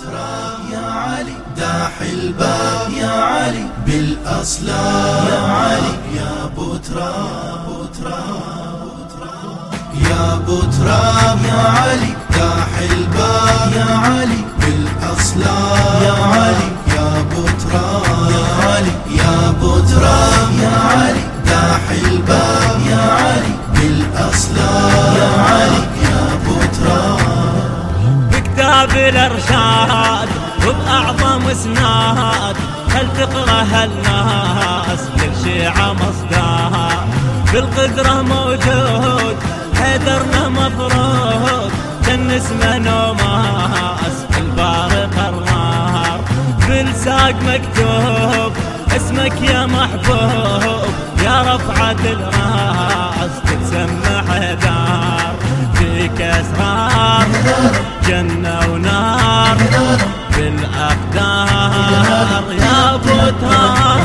تراب يا علي داح الباب يا علي بالأصلاب يا علي. يا ابو تراب يا ابو تراب يا علي داح الباب يا علي بالأصلاب يا علي. يا ابو الأرشاد وباعظم إسناد. هل تقرأ هالناس للشيعة مصداها بالقدرة موجود حيدرنا مفروض. كان اسمه نوماس البارق النار بالساق مكتوب اسمك يا محبوب. يا رفعة الراس تتسمى حيدار فيك اسرار جنة ونار بالأقدار. يا ابو تراب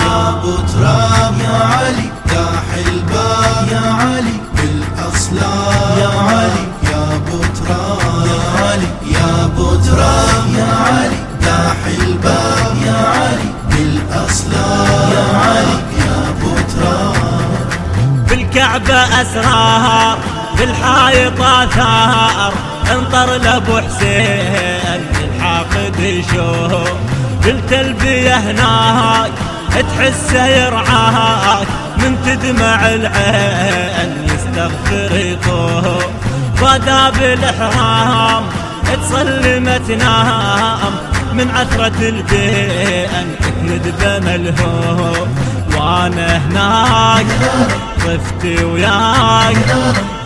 يا ابو تراب يا علي داح الباب يا علي بالأصلاب. يا علي يا ابو تراب يا علي يا ابو تراب يا علي داح الباب يا علي بالأصلاب. يا علي يا ابو تراب بالكعبة أسرار. بالحائط آثار انطر لأبو حسين الحاقد يشوف بالتلبية هناك تحسه يرعاك من تدمع العين يستغفر يطوف بدا بالإحرام تصلي ما تنام من عثرة الدين تندبه ملهوف وأنا هناك طفتي وياك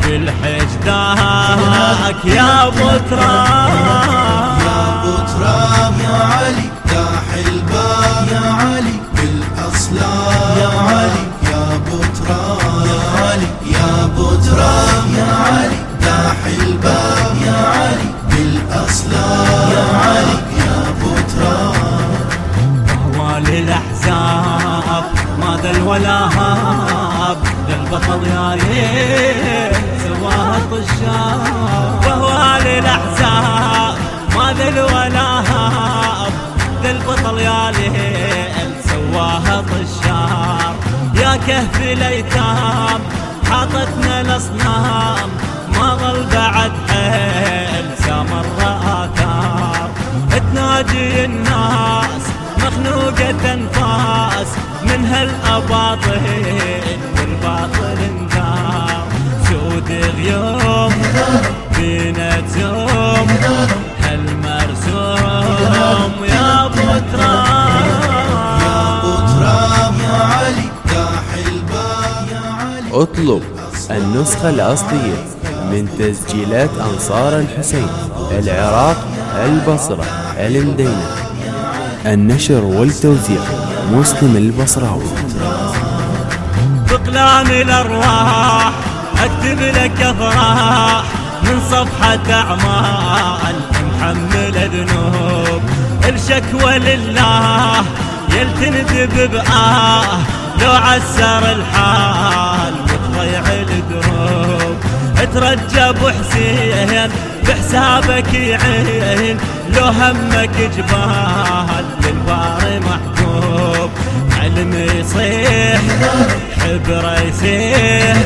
بالحج داك يا ابو تراب يا ابو تراب يا علي داح الباب يا علي بالأصلاب. يا علي يا ابو تراب يا علي يا ابو تراب يا علي داح الباب يا علي بالأصلاب. يا علي يا ابو تراب هو للأحزاب ما ذل ولا هاب. للبطل يا ريت سواها طشاب وهو للاحزاب ما ذل ولا هاب للبطل يا ليل سواها طشار. يا كهف الأيتام حاطتنا الأصنام. ما ظل بعد حيل سامر اثار تنادي الناس مخنوقة انفاس من هالأباطيل والباطل انذار سود غيوم بينا تزوم هالمرسوم يا ابو يا ابو تراب يا علي داح الباب يا علي اطلب النسخة الأصلية من تسجيلات أنصار الحسين العراق البصرة المدينة النشر والتوزيع مسلم البصراوي. بقلان الأرواح أكتب لك افراح من صفحة أعمال محمل ذنوب الشكوى لله يلتندب بآه لو عسر الحال وتضيع الدروب ترجى ابو حسين بحسابك يعين لو همك جبال للبار محبوب. علم يصيح حبره يسيح.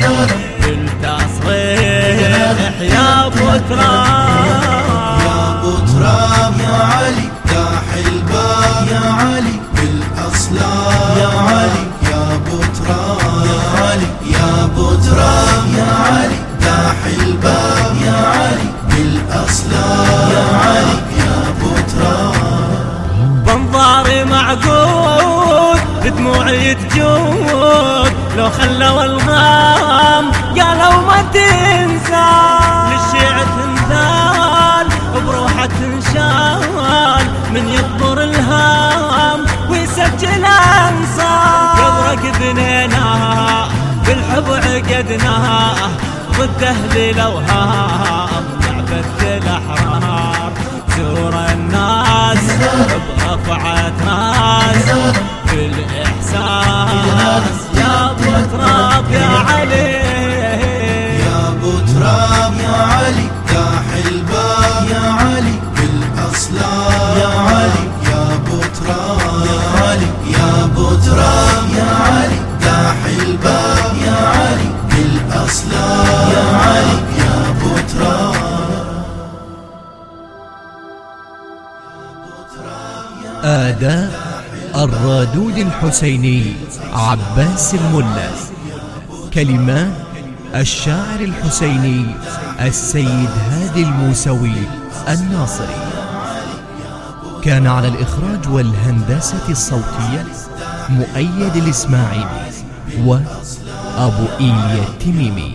معقود بدموعي تجود لو خلوا الغام قالوا ما تنسى. للشيعة تنثال بروحه تنشال. من يكبر الهام ويسجل أنصار. يضرق بنينا بالحب عقدناه. ضد أهل الأوهام لعبة الأحرار. زور الناس برفعة راس بالاحساس يا ابو أداء الرادود الحسيني عباس الملا. كلمات الشاعر الحسيني السيد هادي الموسوي الناصري. كان على الإخراج والهندسة الصوتية مؤيد الإسماعيلي وأبو إيليا التميمي.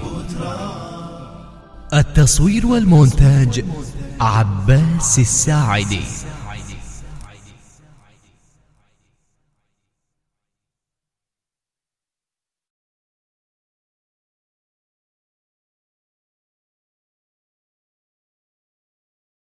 التصوير والمونتاج عباس الساعدي.